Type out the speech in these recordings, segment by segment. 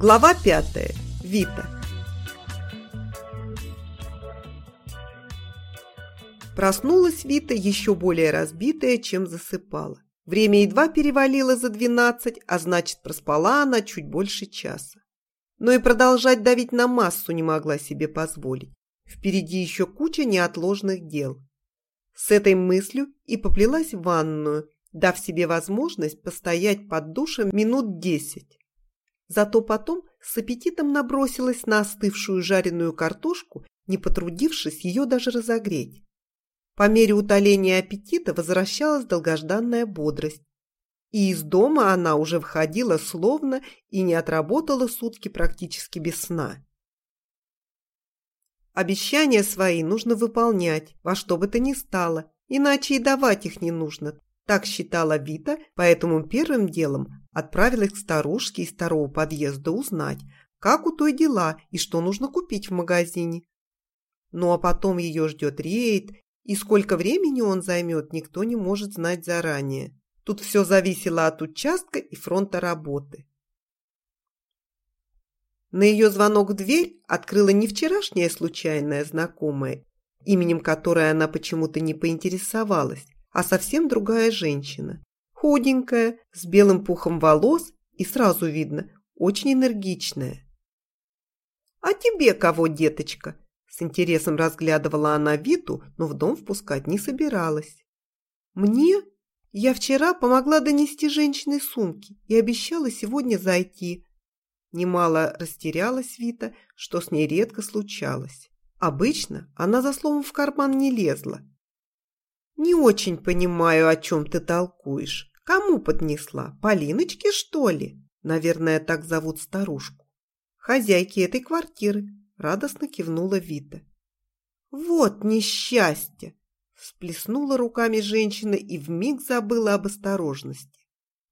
Глава пятая. Вита. Проснулась Вита еще более разбитая, чем засыпала. Время едва перевалило за двенадцать, а значит, проспала она чуть больше часа. Но и продолжать давить на массу не могла себе позволить. Впереди еще куча неотложных дел. С этой мыслью и поплелась в ванную, дав себе возможность постоять под душем минут десять. Зато потом с аппетитом набросилась на остывшую жареную картошку, не потрудившись ее даже разогреть. По мере утоления аппетита возвращалась долгожданная бодрость. И из дома она уже входила словно и не отработала сутки практически без сна. Обещания свои нужно выполнять, во что бы то ни стало, иначе и давать их не нужно. Так считала Вита, поэтому первым делом отправилась к старушке из второго подъезда узнать, как у той дела и что нужно купить в магазине. Ну а потом ее ждет рейд, и сколько времени он займет, никто не может знать заранее. Тут все зависело от участка и фронта работы. На ее звонок в дверь открыла не вчерашняя случайная знакомая, именем которой она почему-то не поинтересовалась, а совсем другая женщина. Худенькая, с белым пухом волос и сразу видно, очень энергичная. «А тебе кого, деточка?» С интересом разглядывала она Виту, но в дом впускать не собиралась. «Мне? Я вчера помогла донести женщине сумки и обещала сегодня зайти». Немало растерялась Вита, что с ней редко случалось. Обычно она за словом в карман не лезла. «Не очень понимаю, о чем ты толкуешь. Кому поднесла? Полиночке, что ли?» Наверное, так зовут старушку. Хозяйки этой квартиры, Радостно кивнула Вита. «Вот несчастье!» Всплеснула руками женщина и вмиг забыла об осторожности.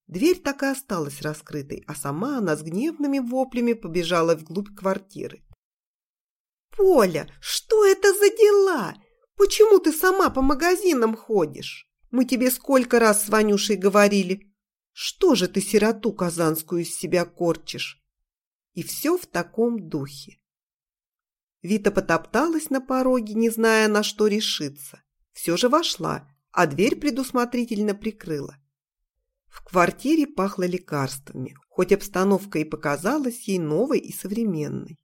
Дверь так и осталась раскрытой, а сама она с гневными воплями побежала вглубь квартиры. «Поля, что это за дела? Почему ты сама по магазинам ходишь? Мы тебе сколько раз с Ванюшей говорили. Что же ты сироту казанскую из себя корчишь?» И все в таком духе. Вита потопталась на пороге, не зная, на что решиться. Все же вошла, а дверь предусмотрительно прикрыла. В квартире пахло лекарствами, хоть обстановка и показалась ей новой и современной.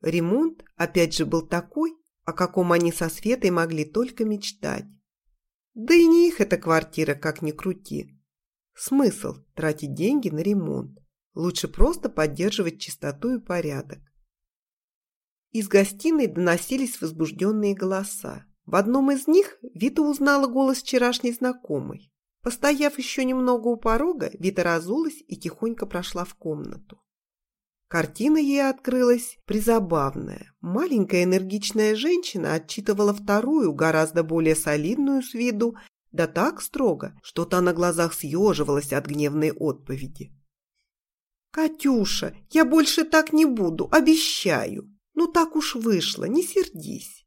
Ремонт, опять же, был такой, о каком они со Светой могли только мечтать. Да и не их эта квартира, как ни крути. Смысл тратить деньги на ремонт. Лучше просто поддерживать чистоту и порядок. Из гостиной доносились возбужденные голоса. В одном из них Вита узнала голос вчерашней знакомой. Постояв еще немного у порога, Вита разулась и тихонько прошла в комнату. Картина ей открылась призабавная. Маленькая энергичная женщина отчитывала вторую, гораздо более солидную с виду, да так строго, что та на глазах съеживалась от гневной отповеди. «Катюша, я больше так не буду, обещаю!» Ну так уж вышло, не сердись.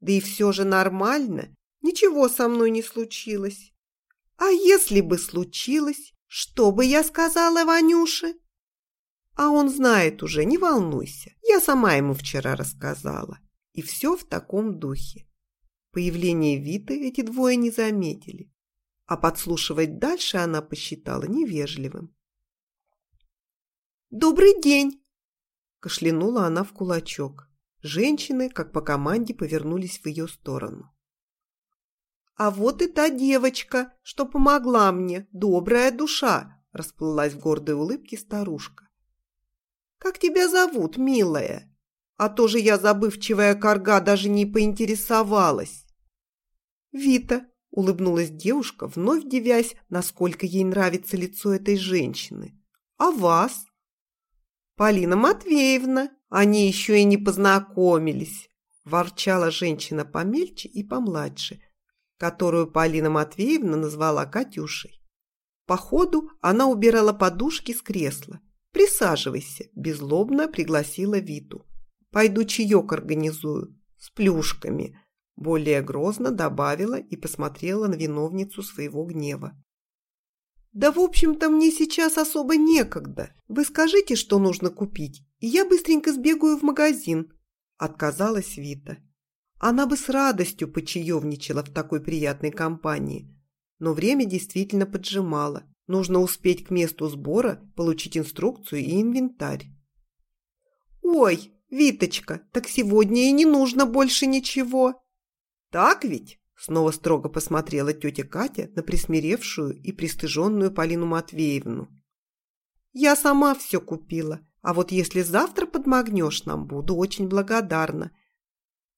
Да и все же нормально, ничего со мной не случилось. А если бы случилось, что бы я сказала Ванюше? А он знает уже, не волнуйся. Я сама ему вчера рассказала. И все в таком духе. Появление Виты эти двое не заметили. А подслушивать дальше она посчитала невежливым. «Добрый день!» Кашлянула она в кулачок. Женщины, как по команде, повернулись в ее сторону. «А вот и та девочка, что помогла мне, добрая душа!» расплылась в гордой улыбке старушка. «Как тебя зовут, милая? А то же я, забывчивая корга, даже не поинтересовалась». «Вита», — улыбнулась девушка, вновь девясь, насколько ей нравится лицо этой женщины. «А вас?» «Полина Матвеевна, они еще и не познакомились», ворчала женщина помельче и помладше, которую Полина Матвеевна назвала Катюшей. Походу, она убирала подушки с кресла. «Присаживайся», – безлобно пригласила Виту. «Пойду чаек организую, с плюшками», – более грозно добавила и посмотрела на виновницу своего гнева. «Да, в общем-то, мне сейчас особо некогда. Вы скажите, что нужно купить, и я быстренько сбегаю в магазин», – отказалась Вита. Она бы с радостью почаевничала в такой приятной компании, но время действительно поджимало. Нужно успеть к месту сбора, получить инструкцию и инвентарь. «Ой, Виточка, так сегодня и не нужно больше ничего!» «Так ведь?» Снова строго посмотрела тетя Катя на присмиревшую и пристыженную Полину Матвеевну. «Я сама все купила, а вот если завтра подмогнешь нам, буду очень благодарна.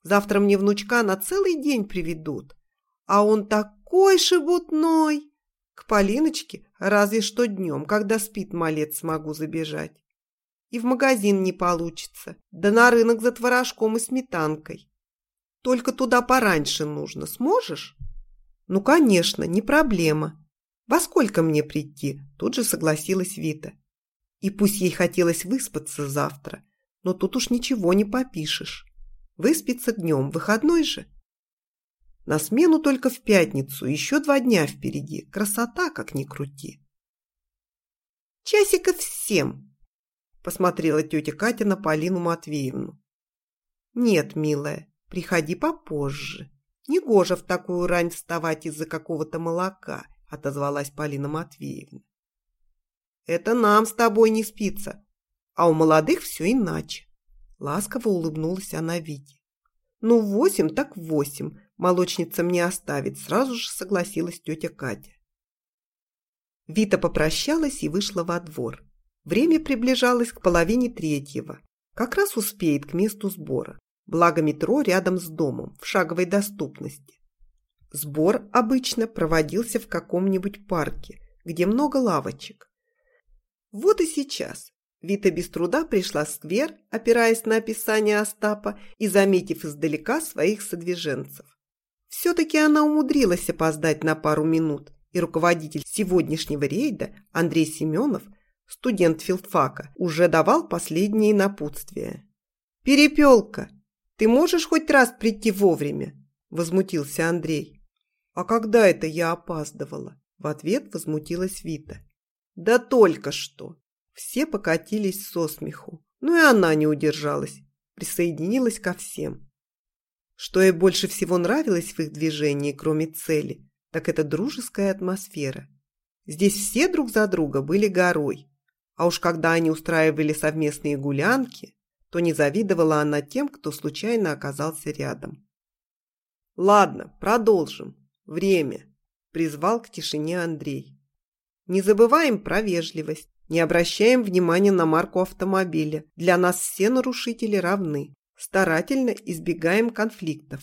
Завтра мне внучка на целый день приведут, а он такой шебутной. К Полиночке разве что днем, когда спит малец, смогу забежать. И в магазин не получится, да на рынок за творожком и сметанкой. Только туда пораньше нужно. Сможешь? Ну, конечно, не проблема. Во сколько мне прийти? Тут же согласилась Вита. И пусть ей хотелось выспаться завтра, но тут уж ничего не попишешь. Выспится днем, выходной же. На смену только в пятницу, еще два дня впереди. Красота, как ни крути. Часиков всем, посмотрела тетя Катя на Полину Матвеевну. Нет, милая, Приходи попозже. Негоже в такую рань вставать из-за какого-то молока, отозвалась Полина Матвеевна. Это нам с тобой не спится, а у молодых все иначе. Ласково улыбнулась она Вите. Ну, восемь так восемь, молочница мне оставит, сразу же согласилась тетя Катя. Вита попрощалась и вышла во двор. Время приближалось к половине третьего. Как раз успеет к месту сбора. Благо метро рядом с домом, в шаговой доступности. Сбор обычно проводился в каком-нибудь парке, где много лавочек. Вот и сейчас Вита без труда пришла в сквер, опираясь на описание Остапа и заметив издалека своих содвиженцев. Все-таки она умудрилась опоздать на пару минут, и руководитель сегодняшнего рейда Андрей Семенов, студент филфака, уже давал последние напутствия. «Перепелка! «Ты можешь хоть раз прийти вовремя?» – возмутился Андрей. «А когда это я опаздывала?» – в ответ возмутилась Вита. «Да только что!» Все покатились со смеху. Ну и она не удержалась, присоединилась ко всем. Что ей больше всего нравилось в их движении, кроме цели, так это дружеская атмосфера. Здесь все друг за друга были горой. А уж когда они устраивали совместные гулянки, то не завидовала она тем, кто случайно оказался рядом. «Ладно, продолжим. Время», – призвал к тишине Андрей. «Не забываем про вежливость, не обращаем внимания на марку автомобиля. Для нас все нарушители равны. Старательно избегаем конфликтов.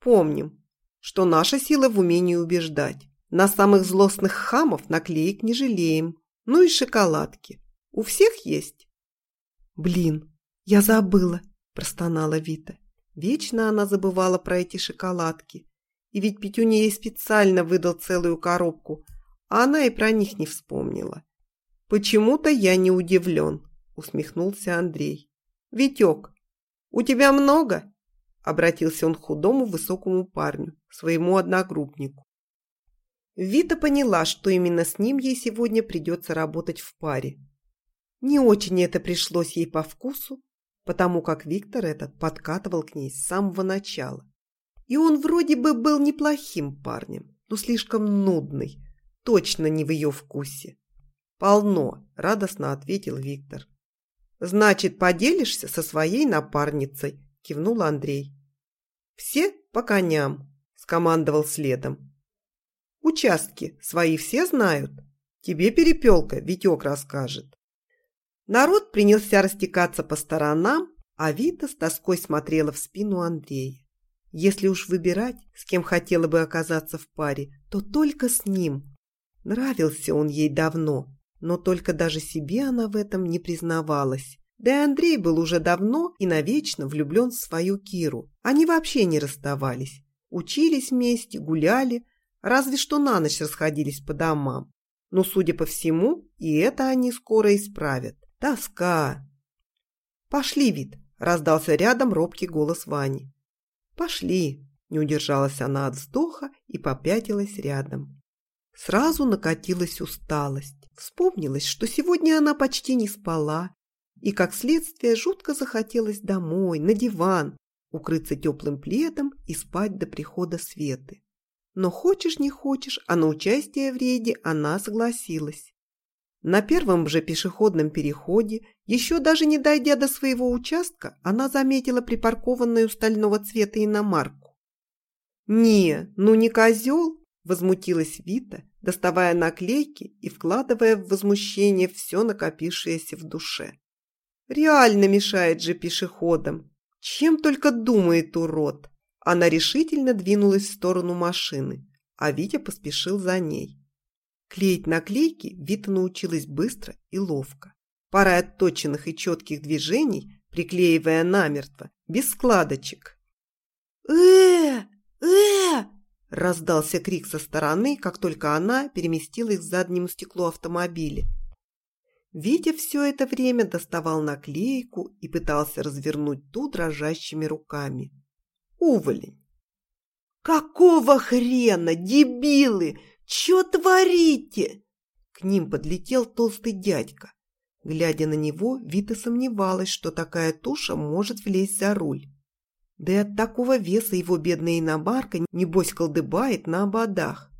Помним, что наша сила в умении убеждать. На самых злостных хамов наклеек не жалеем. Ну и шоколадки. У всех есть?» «Блин, «Я забыла», – простонала Вита. Вечно она забывала про эти шоколадки. И ведь Петюня ей специально выдал целую коробку, а она и про них не вспомнила. «Почему-то я не удивлен», – усмехнулся Андрей. «Витек, у тебя много?» – обратился он к худому высокому парню, своему одногруппнику. Вита поняла, что именно с ним ей сегодня придется работать в паре. Не очень это пришлось ей по вкусу, потому как Виктор этот подкатывал к ней с самого начала. И он вроде бы был неплохим парнем, но слишком нудный, точно не в ее вкусе. «Полно», – радостно ответил Виктор. «Значит, поделишься со своей напарницей», – кивнул Андрей. «Все по коням», – скомандовал следом. «Участки свои все знают. Тебе перепелка Витек расскажет». Народ принялся растекаться по сторонам, а Вита с тоской смотрела в спину Андрея. Если уж выбирать, с кем хотела бы оказаться в паре, то только с ним. Нравился он ей давно, но только даже себе она в этом не признавалась. Да и Андрей был уже давно и навечно влюблен в свою Киру. Они вообще не расставались. Учились вместе, гуляли, разве что на ночь расходились по домам. Но, судя по всему, и это они скоро исправят. Тоска. Пошли, вид, раздался рядом робкий голос Вани. Пошли, не удержалась она от вздоха и попятилась рядом. Сразу накатилась усталость. Вспомнилось, что сегодня она почти не спала, и, как следствие, жутко захотелось домой, на диван, укрыться теплым пледом и спать до прихода Светы. Но хочешь не хочешь, а на участие в рейде она согласилась. На первом же пешеходном переходе, еще даже не дойдя до своего участка, она заметила припаркованную стального цвета иномарку. «Не, ну не козел!» – возмутилась Вита, доставая наклейки и вкладывая в возмущение все накопившееся в душе. «Реально мешает же пешеходам! Чем только думает урод!» Она решительно двинулась в сторону машины, а Витя поспешил за ней. Клеить наклейки Вита научилась быстро и ловко. Парой отточенных и четких движений, приклеивая намертво, без складочек. э э раздался крик со стороны, как только она переместилась к заднему стеклу автомобиля. Витя все это время доставал наклейку и пытался развернуть ту дрожащими руками уволень. «Какого хрена, дебилы? Чё творите?» К ним подлетел толстый дядька. Глядя на него, Вита сомневалась, что такая туша может влезть за руль. Да и от такого веса его бедная иномарка, небось, колдыбает на ободах.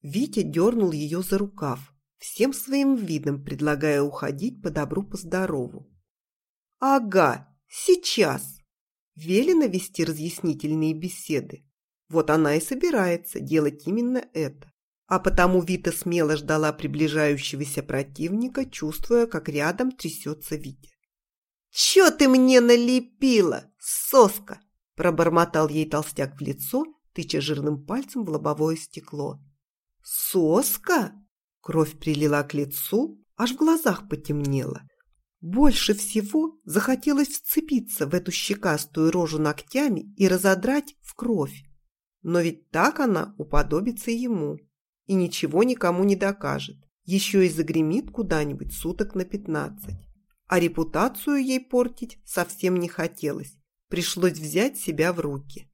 Витя дернул ее за рукав, всем своим видом предлагая уходить по добру, по здорову. «Ага, сейчас!» Велено вести разъяснительные беседы. Вот она и собирается делать именно это. А потому Вита смело ждала приближающегося противника, чувствуя, как рядом трясется Витя. «Чё ты мне налепила, соска?» – пробормотал ей толстяк в лицо, тыча жирным пальцем в лобовое стекло. «Соска?» Кровь прилила к лицу, аж в глазах потемнело. Больше всего захотелось вцепиться в эту щекастую рожу ногтями и разодрать в кровь. Но ведь так она уподобится ему и ничего никому не докажет. Еще и загремит куда-нибудь суток на пятнадцать. А репутацию ей портить совсем не хотелось. Пришлось взять себя в руки.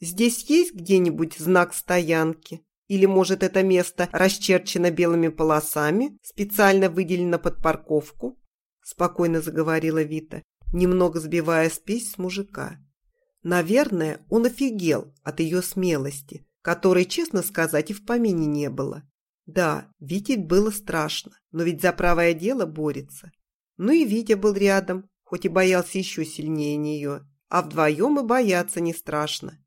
Здесь есть где-нибудь знак стоянки? Или, может, это место расчерчено белыми полосами, специально выделено под парковку? спокойно заговорила Вита, немного сбивая спесь с мужика. Наверное, он офигел от ее смелости, которой, честно сказать, и в помине не было. Да, Вите было страшно, но ведь за правое дело борется. Ну и Витя был рядом, хоть и боялся еще сильнее нее, а вдвоем и бояться не страшно.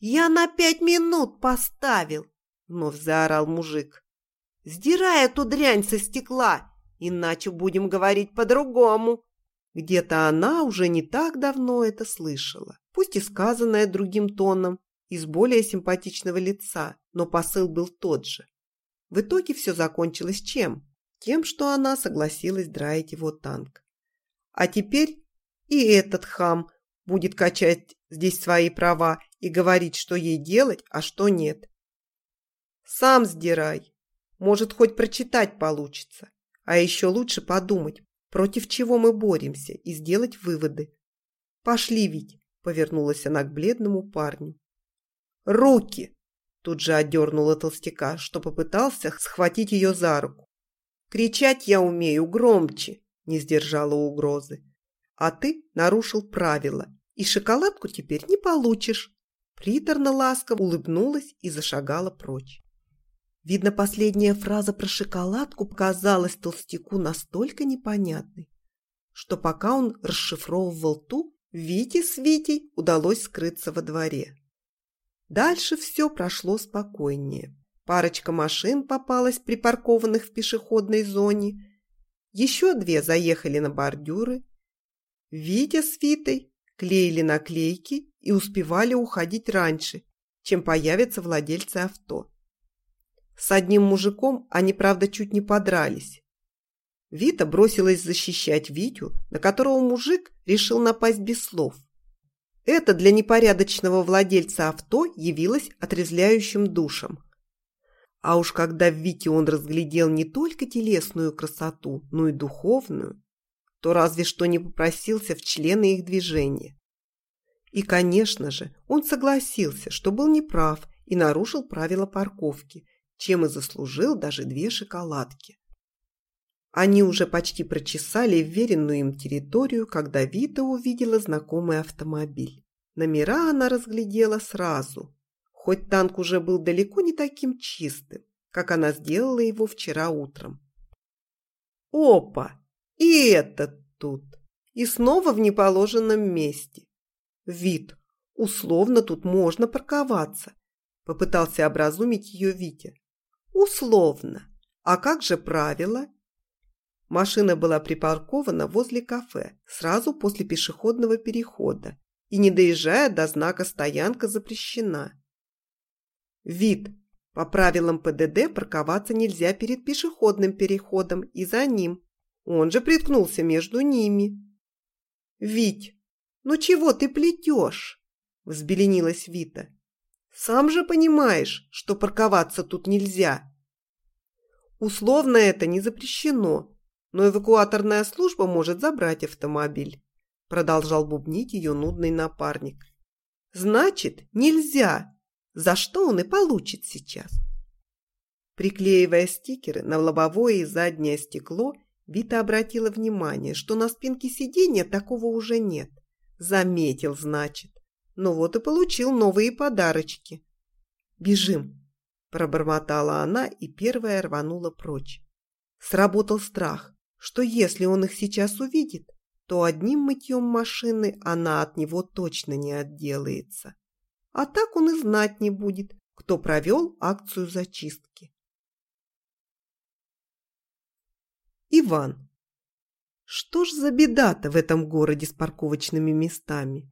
«Я на пять минут поставил!» — вновь заорал мужик. «Сдирай эту дрянь со стекла иначе будем говорить по-другому». Где-то она уже не так давно это слышала, пусть и сказанное другим тоном, из более симпатичного лица, но посыл был тот же. В итоге все закончилось чем? Тем, что она согласилась драить его танк. А теперь и этот хам будет качать здесь свои права и говорить, что ей делать, а что нет. Сам сдирай. Может, хоть прочитать получится. А еще лучше подумать, против чего мы боремся, и сделать выводы. «Пошли, ведь!» – повернулась она к бледному парню. «Руки!» – тут же отдернула толстяка, что попытался схватить ее за руку. «Кричать я умею громче!» – не сдержала угрозы. «А ты нарушил правила, и шоколадку теперь не получишь!» Приторно-ласково улыбнулась и зашагала прочь. Видно, последняя фраза про шоколадку показалась толстяку настолько непонятной, что пока он расшифровывал ту, Вите с Витей удалось скрыться во дворе. Дальше все прошло спокойнее. Парочка машин попалась припаркованных в пешеходной зоне. Еще две заехали на бордюры. Витя с Витой клеили наклейки и успевали уходить раньше, чем появятся владельцы авто. С одним мужиком они, правда, чуть не подрались. Вита бросилась защищать Витю, на которого мужик решил напасть без слов. Это для непорядочного владельца авто явилось отрезвляющим душем. А уж когда в Вите он разглядел не только телесную красоту, но и духовную, то разве что не попросился в члены их движения. И, конечно же, он согласился, что был неправ и нарушил правила парковки, чем и заслужил даже две шоколадки. Они уже почти прочесали вверенную им территорию, когда Вита увидела знакомый автомобиль. Номера она разглядела сразу, хоть танк уже был далеко не таким чистым, как она сделала его вчера утром. Опа! И этот тут! И снова в неположенном месте. Вид. Условно тут можно парковаться. Попытался образумить ее Витя. Условно. А как же правило? Машина была припаркована возле кафе, сразу после пешеходного перехода, и не доезжая до знака «Стоянка запрещена». Вид. По правилам ПДД парковаться нельзя перед пешеходным переходом и за ним. Он же приткнулся между ними. «Вить, ну чего ты плетешь?» – взбеленилась Вита. «Сам же понимаешь, что парковаться тут нельзя». Условно это не запрещено, но эвакуаторная служба может забрать автомобиль», продолжал бубнить ее нудный напарник. «Значит, нельзя, за что он и получит сейчас». Приклеивая стикеры на лобовое и заднее стекло, Вита обратила внимание, что на спинке сиденья такого уже нет. Заметил, значит. Ну вот и получил новые подарочки. «Бежим!» – пробормотала она и первая рванула прочь. Сработал страх что если он их сейчас увидит, то одним мытьем машины она от него точно не отделается. А так он и знать не будет, кто провел акцию зачистки. Иван. Что ж за беда-то в этом городе с парковочными местами?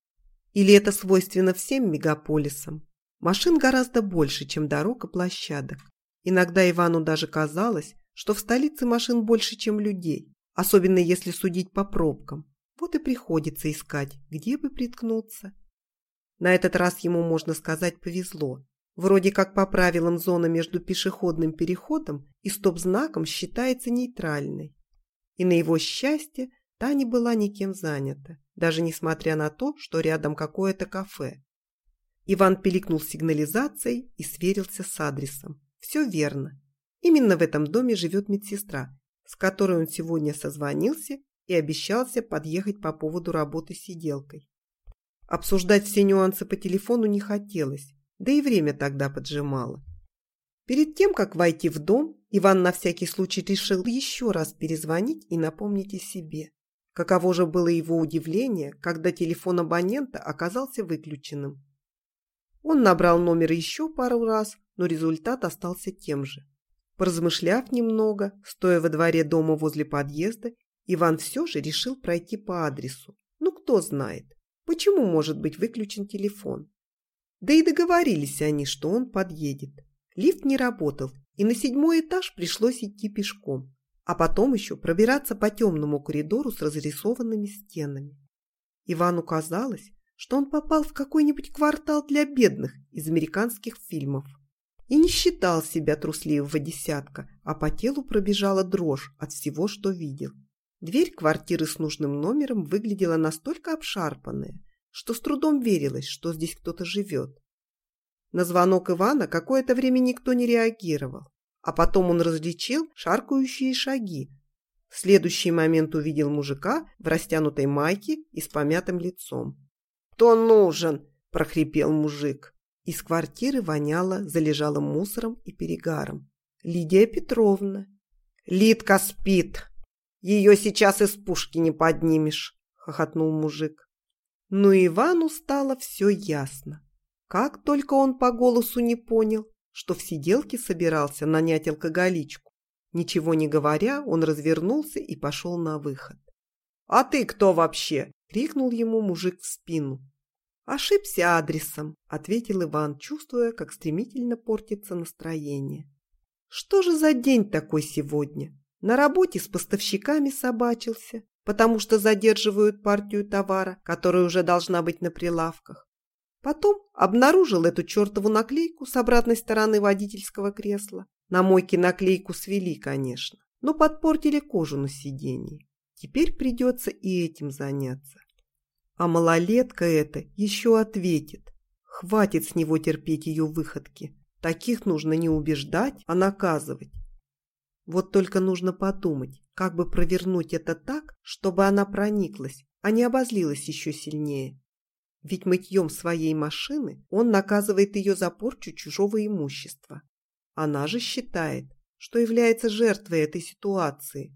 Или это свойственно всем мегаполисам? Машин гораздо больше, чем дорог и площадок. Иногда Ивану даже казалось, что в столице машин больше, чем людей, особенно если судить по пробкам. Вот и приходится искать, где бы приткнуться. На этот раз ему, можно сказать, повезло. Вроде как по правилам зона между пешеходным переходом и стоп-знаком считается нейтральной. И на его счастье та не была никем занята, даже несмотря на то, что рядом какое-то кафе. Иван пиликнул сигнализацией и сверился с адресом. Все верно. Именно в этом доме живет медсестра, с которой он сегодня созвонился и обещался подъехать по поводу работы сиделкой. Обсуждать все нюансы по телефону не хотелось, да и время тогда поджимало. Перед тем, как войти в дом, Иван на всякий случай решил еще раз перезвонить и напомнить о себе. Каково же было его удивление, когда телефон абонента оказался выключенным. Он набрал номер еще пару раз, но результат остался тем же. Поразмышляв немного, стоя во дворе дома возле подъезда, Иван все же решил пройти по адресу. Ну, кто знает, почему может быть выключен телефон. Да и договорились они, что он подъедет. Лифт не работал, и на седьмой этаж пришлось идти пешком, а потом еще пробираться по темному коридору с разрисованными стенами. Ивану казалось, что он попал в какой-нибудь квартал для бедных из американских фильмов и не считал себя трусливого десятка, а по телу пробежала дрожь от всего, что видел. Дверь квартиры с нужным номером выглядела настолько обшарпанная, что с трудом верилось, что здесь кто-то живет. На звонок Ивана какое-то время никто не реагировал, а потом он различил шаркающие шаги. В следующий момент увидел мужика в растянутой майке и с помятым лицом. «Кто нужен?» – прохрипел мужик. Из квартиры воняло залежалым мусором и перегаром. Лидия Петровна. «Лидка спит! Ее сейчас из пушки не поднимешь!» – хохотнул мужик. Но Ивану стало все ясно. Как только он по голосу не понял, что в сиделке собирался нанять алкоголичку. Ничего не говоря, он развернулся и пошел на выход. «А ты кто вообще?» – крикнул ему мужик в спину. «Ошибся адресом», – ответил Иван, чувствуя, как стремительно портится настроение. «Что же за день такой сегодня? На работе с поставщиками собачился, потому что задерживают партию товара, которая уже должна быть на прилавках. Потом обнаружил эту чертову наклейку с обратной стороны водительского кресла. На мойке наклейку свели, конечно, но подпортили кожу на сиденье. Теперь придется и этим заняться. А малолетка эта еще ответит. Хватит с него терпеть ее выходки. Таких нужно не убеждать, а наказывать. Вот только нужно подумать, как бы провернуть это так, чтобы она прониклась, а не обозлилась еще сильнее. Ведь мытьем своей машины он наказывает ее за порчу чужого имущества. Она же считает, что является жертвой этой ситуации.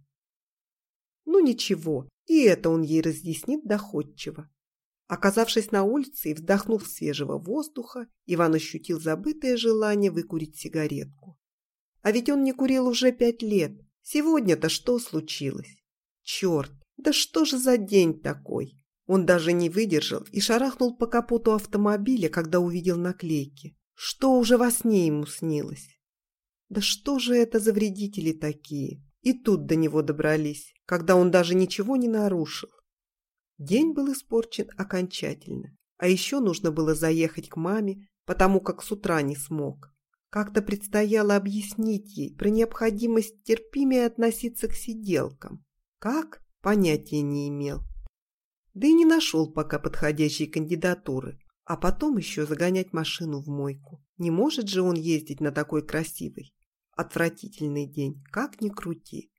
Ну ничего, и это он ей разъяснит доходчиво. Оказавшись на улице и вдохнув свежего воздуха, Иван ощутил забытое желание выкурить сигаретку. А ведь он не курил уже пять лет. Сегодня-то что случилось? Черт, да что же за день такой? Он даже не выдержал и шарахнул по капоту автомобиля, когда увидел наклейки. Что уже во сне ему снилось? Да что же это за вредители такие? И тут до него добрались, когда он даже ничего не нарушил. День был испорчен окончательно. А еще нужно было заехать к маме, потому как с утра не смог. Как-то предстояло объяснить ей про необходимость терпимее относиться к сиделкам. Как? Понятия не имел. Да и не нашел пока подходящей кандидатуры. А потом еще загонять машину в мойку. Не может же он ездить на такой красивый. Отвратительный день, как ни крути.